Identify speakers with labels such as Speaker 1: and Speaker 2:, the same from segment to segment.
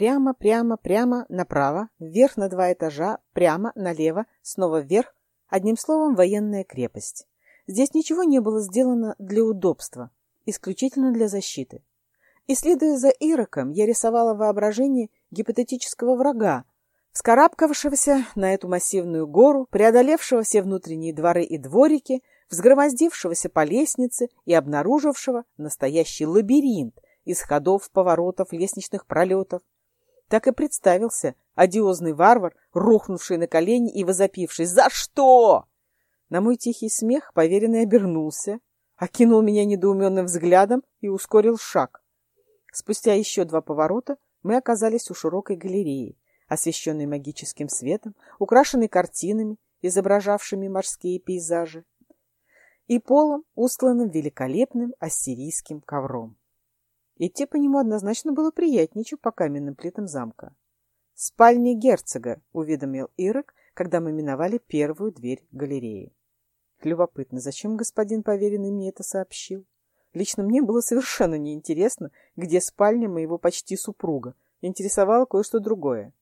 Speaker 1: Прямо, прямо, прямо, направо, вверх на два этажа, прямо, налево, снова вверх. Одним словом, военная крепость. Здесь ничего не было сделано для удобства, исключительно для защиты. И следуя за Ироком, я рисовала воображение гипотетического врага, вскарабкавшегося на эту массивную гору, преодолевшего все внутренние дворы и дворики, взгромоздившегося по лестнице и обнаружившего настоящий лабиринт из ходов, поворотов, лестничных пролетов. Так и представился одиозный варвар, рухнувший на колени и возопивший «За что?». На мой тихий смех поверенный обернулся, окинул меня недоуменным взглядом и ускорил шаг. Спустя еще два поворота мы оказались у широкой галереи, освещенной магическим светом, украшенной картинами, изображавшими морские пейзажи, и полом, устланным великолепным ассирийским ковром. Идти по нему однозначно было приятнее, чем по каменным плитам замка. «Спальня герцога», — уведомил Ирок, когда мы миновали первую дверь галереи. Любопытно, зачем господин поверенный мне это сообщил? Лично мне было совершенно неинтересно, где спальня моего почти супруга. Интересовало кое-что другое.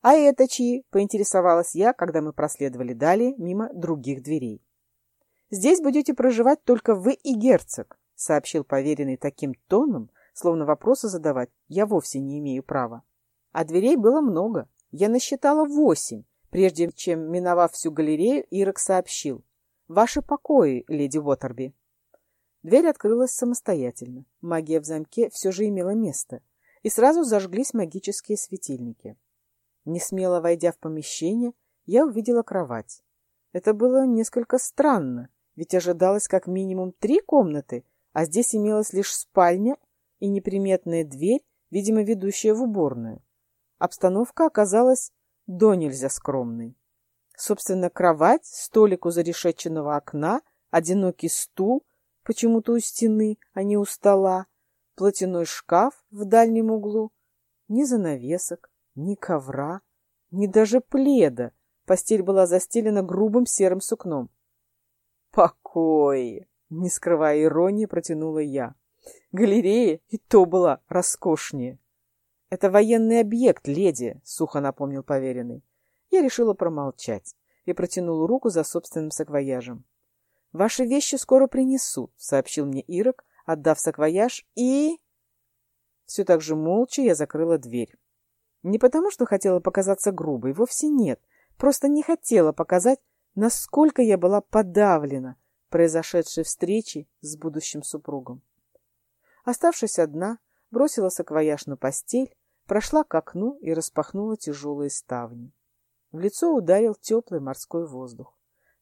Speaker 1: «А это чьи?» — поинтересовалась я, когда мы проследовали далее мимо других дверей. «Здесь будете проживать только вы и герцог», — сообщил поверенный таким тоном, словно вопросы задавать я вовсе не имею права. А дверей было много. Я насчитала восемь, прежде чем, миновав всю галерею, Ирок сообщил. «Ваши покои, леди Уотерби». Дверь открылась самостоятельно. Магия в замке все же имела место, и сразу зажглись магические светильники. Не смело войдя в помещение, я увидела кровать. Это было несколько странно, ведь ожидалось как минимум три комнаты, а здесь имелась лишь спальня и неприметная дверь, видимо, ведущая в уборную. Обстановка оказалась до нельзя скромной. Собственно, кровать, столик у зарешеченного окна, одинокий стул — почему-то у стены, а не у стола, платяной шкаф в дальнем углу, ни занавесок, ни ковра, ни даже пледа. Постель была застелена грубым серым сукном. «Покой!» — не скрывая иронии, протянула я. Галерея и то была роскошнее. «Это военный объект, леди», — сухо напомнил поверенный. Я решила промолчать и протянула руку за собственным саквояжем. «Ваши вещи скоро принесут», — сообщил мне Ирок, отдав саквояж, и... Все так же молча я закрыла дверь. Не потому, что хотела показаться грубой, вовсе нет. Просто не хотела показать, насколько я была подавлена произошедшей встречей с будущим супругом. Оставшись одна, бросила саквояж на постель, прошла к окну и распахнула тяжелые ставни. В лицо ударил теплый морской воздух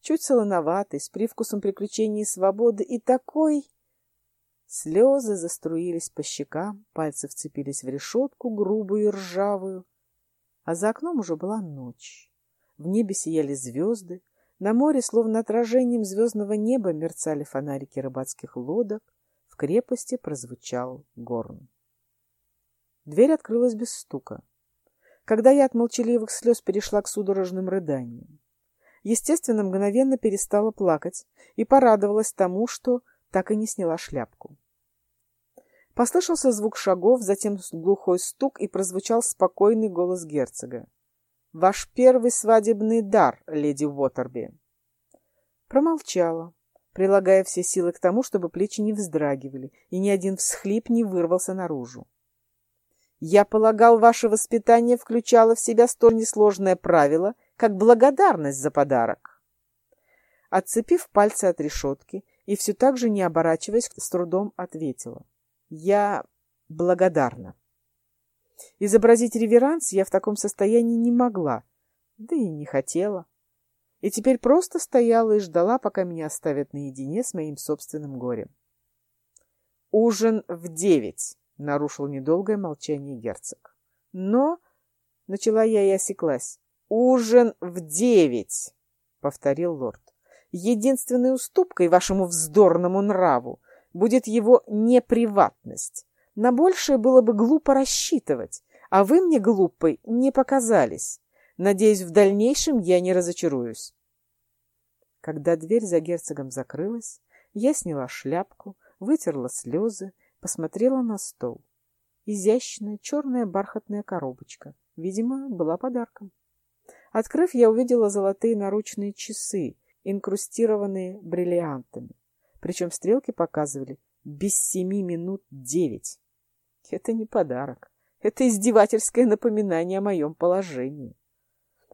Speaker 1: чуть солоноватый, с привкусом приключений и свободы, и такой... Слезы заструились по щекам, пальцы вцепились в решетку, грубую и ржавую. А за окном уже была ночь. В небе сияли звезды, на море, словно отражением звездного неба, мерцали фонарики рыбацких лодок, в крепости прозвучал горн. Дверь открылась без стука. Когда я от молчаливых слез перешла к судорожным рыданиям естественно, мгновенно перестала плакать и порадовалась тому, что так и не сняла шляпку. Послышался звук шагов, затем глухой стук и прозвучал спокойный голос герцога. «Ваш первый свадебный дар, леди Уотерби». Промолчала, прилагая все силы к тому, чтобы плечи не вздрагивали, и ни один всхлип не вырвался наружу. «Я полагал, ваше воспитание включало в себя столь несложное правило, как благодарность за подарок. Отцепив пальцы от решетки и все так же не оборачиваясь, с трудом ответила. Я благодарна. Изобразить реверанс я в таком состоянии не могла, да и не хотела. И теперь просто стояла и ждала, пока меня оставят наедине с моим собственным горем. «Ужин в девять», — нарушил недолгое молчание герцог. «Но...» — начала я и осеклась. «Ужин в девять», — повторил лорд. «Единственной уступкой вашему вздорному нраву будет его неприватность. На большее было бы глупо рассчитывать, а вы мне глупой не показались. Надеюсь, в дальнейшем я не разочаруюсь». Когда дверь за герцогом закрылась, я сняла шляпку, вытерла слезы, посмотрела на стол. изящная черная бархатная коробочка. Видимо, была подарком. Открыв, я увидела золотые наручные часы, инкрустированные бриллиантами. Причем стрелки показывали без семи минут девять. Это не подарок. Это издевательское напоминание о моем положении.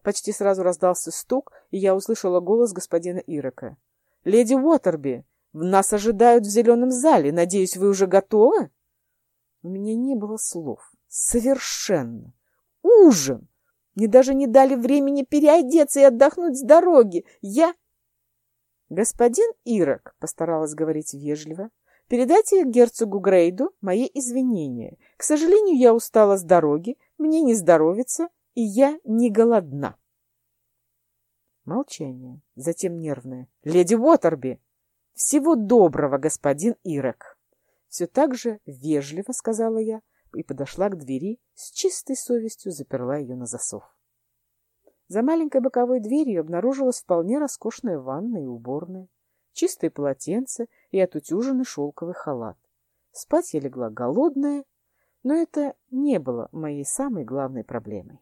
Speaker 1: Почти сразу раздался стук, и я услышала голос господина Ирока. — Леди Уотерби, нас ожидают в зеленом зале. Надеюсь, вы уже готовы? У меня не было слов. Совершенно. Ужин! Мне даже не дали времени переодеться и отдохнуть с дороги. Я... Господин Ирок, постаралась говорить вежливо, передайте герцогу Грейду мои извинения. К сожалению, я устала с дороги, мне не здоровится, и я не голодна. Молчание, затем нервное. «Леди Уотерби!» «Всего доброго, господин Ирок!» Все так же вежливо сказала я и подошла к двери, с чистой совестью заперла ее на засов. За маленькой боковой дверью обнаружилась вполне роскошная ванная и уборная, чистые полотенца и отутюженный шелковый халат. Спать я легла голодная, но это не было моей самой главной проблемой.